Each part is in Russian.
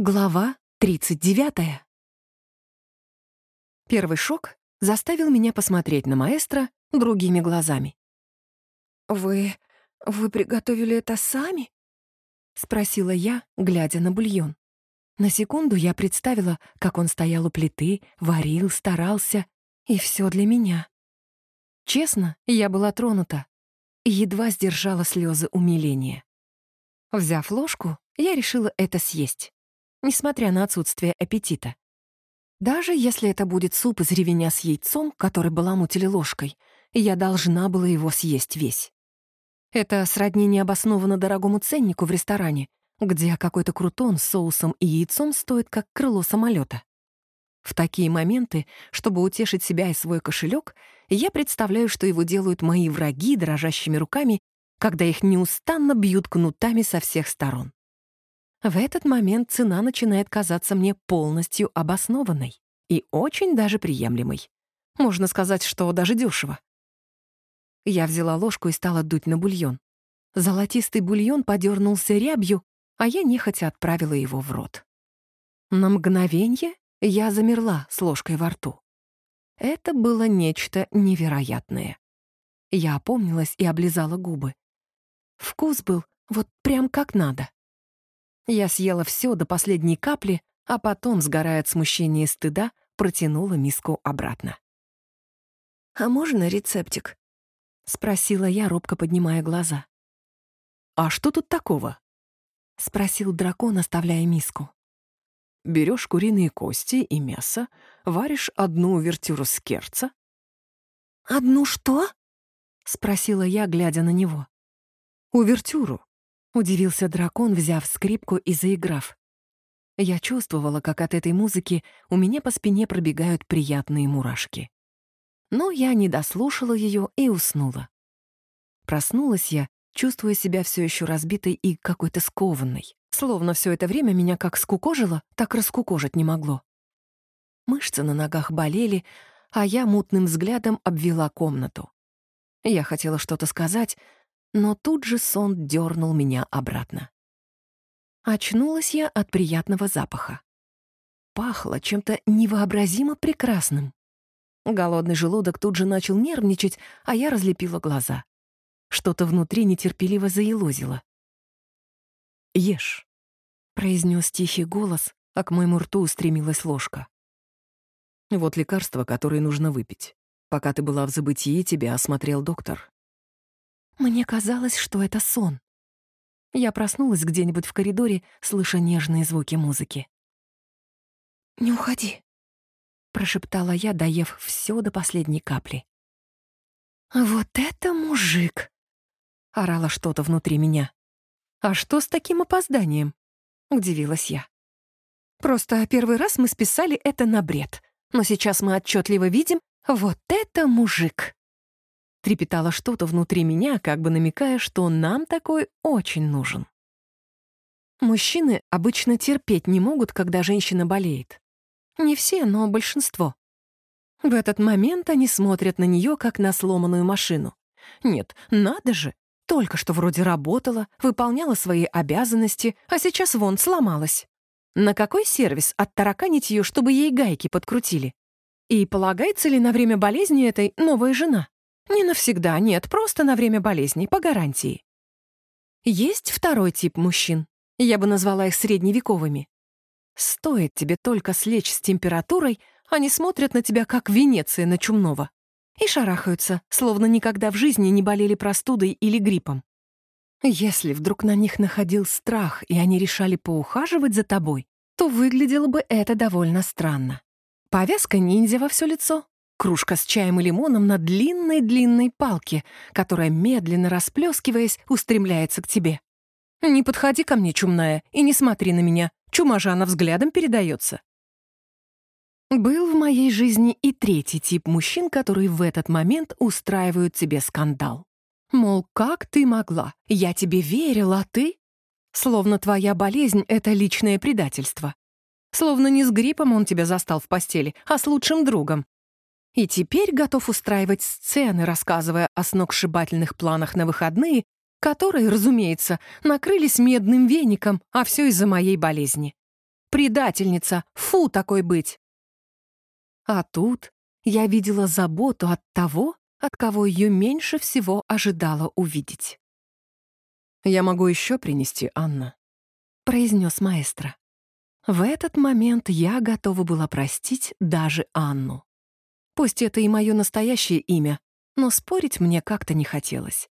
Глава 39. Первый шок заставил меня посмотреть на маэстро другими глазами. «Вы... вы приготовили это сами?» — спросила я, глядя на бульон. На секунду я представила, как он стоял у плиты, варил, старался, и все для меня. Честно, я была тронута и едва сдержала слезы умиления. Взяв ложку, я решила это съесть несмотря на отсутствие аппетита. Даже если это будет суп из ревеня с яйцом, который баламутили ложкой, я должна была его съесть весь. Это сродни необоснованно дорогому ценнику в ресторане, где какой-то крутон с соусом и яйцом стоит как крыло самолета. В такие моменты, чтобы утешить себя и свой кошелек, я представляю, что его делают мои враги дрожащими руками, когда их неустанно бьют кнутами со всех сторон. В этот момент цена начинает казаться мне полностью обоснованной и очень даже приемлемой. Можно сказать, что даже дешево. Я взяла ложку и стала дуть на бульон. Золотистый бульон подернулся рябью, а я нехотя отправила его в рот. На мгновение я замерла с ложкой во рту. Это было нечто невероятное. Я опомнилась и облизала губы. Вкус был вот прям как надо. Я съела все до последней капли, а потом, сгорая от смущения и стыда, протянула миску обратно. «А можно рецептик?» — спросила я, робко поднимая глаза. «А что тут такого?» — спросил дракон, оставляя миску. Берешь куриные кости и мясо, варишь одну увертюру с керца. «Одну что?» — спросила я, глядя на него. «Увертюру. Удивился дракон, взяв скрипку и заиграв. Я чувствовала, как от этой музыки у меня по спине пробегают приятные мурашки. Но я не дослушала ее и уснула. Проснулась я, чувствуя себя все еще разбитой и какой-то скованной. Словно все это время меня как скукожило, так раскукожить не могло. Мышцы на ногах болели, а я мутным взглядом обвела комнату. Я хотела что-то сказать, но тут же сон дернул меня обратно. Очнулась я от приятного запаха. Пахло чем-то невообразимо прекрасным. Голодный желудок тут же начал нервничать, а я разлепила глаза. Что-то внутри нетерпеливо заелозило. «Ешь», — произнес тихий голос, а к моему рту устремилась ложка. «Вот лекарство, которое нужно выпить. Пока ты была в забытии, тебя осмотрел доктор. Мне казалось, что это сон. Я проснулась где-нибудь в коридоре, слыша нежные звуки музыки. «Не уходи», — прошептала я, доев все до последней капли. «Вот это мужик!» — орало что-то внутри меня. «А что с таким опозданием?» — удивилась я. «Просто первый раз мы списали это на бред, но сейчас мы отчетливо видим, вот это мужик!» Трепетало что-то внутри меня, как бы намекая, что нам такой очень нужен. Мужчины обычно терпеть не могут, когда женщина болеет. Не все, но большинство. В этот момент они смотрят на нее, как на сломанную машину. Нет, надо же, только что вроде работала, выполняла свои обязанности, а сейчас вон сломалась. На какой сервис оттараканить ее, чтобы ей гайки подкрутили? И полагается ли на время болезни этой новая жена? Не навсегда, нет, просто на время болезни, по гарантии. Есть второй тип мужчин. Я бы назвала их средневековыми. Стоит тебе только слечь с температурой, они смотрят на тебя, как Венеция на чумного. И шарахаются, словно никогда в жизни не болели простудой или гриппом. Если вдруг на них находил страх, и они решали поухаживать за тобой, то выглядело бы это довольно странно. Повязка ниндзя во все лицо, Кружка с чаем и лимоном на длинной-длинной палке, которая, медленно расплескиваясь, устремляется к тебе. «Не подходи ко мне, чумная, и не смотри на меня. Чума же она взглядом передается». Был в моей жизни и третий тип мужчин, которые в этот момент устраивают тебе скандал. Мол, как ты могла? Я тебе верила, а ты? Словно твоя болезнь — это личное предательство. Словно не с гриппом он тебя застал в постели, а с лучшим другом, и теперь готов устраивать сцены, рассказывая о сногсшибательных планах на выходные, которые, разумеется, накрылись медным веником, а все из-за моей болезни. Предательница! Фу, такой быть! А тут я видела заботу от того, от кого ее меньше всего ожидала увидеть. «Я могу еще принести, Анна», — произнес маэстро. В этот момент я готова была простить даже Анну. Пусть это и мое настоящее имя, но спорить мне как-то не хотелось.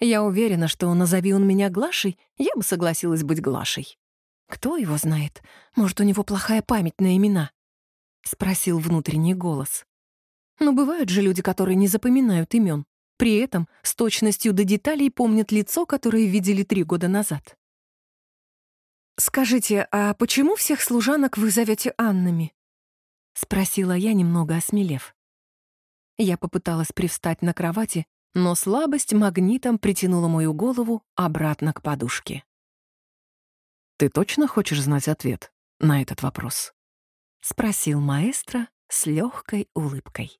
Я уверена, что назови он меня Глашей, я бы согласилась быть Глашей. Кто его знает? Может, у него плохая память на имена? Спросил внутренний голос. Но бывают же люди, которые не запоминают имен. При этом с точностью до деталей помнят лицо, которое видели три года назад. «Скажите, а почему всех служанок вы зовете Аннами?» — спросила я, немного осмелев. Я попыталась привстать на кровати, но слабость магнитом притянула мою голову обратно к подушке. «Ты точно хочешь знать ответ на этот вопрос?» — спросил маэстро с легкой улыбкой.